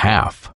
half.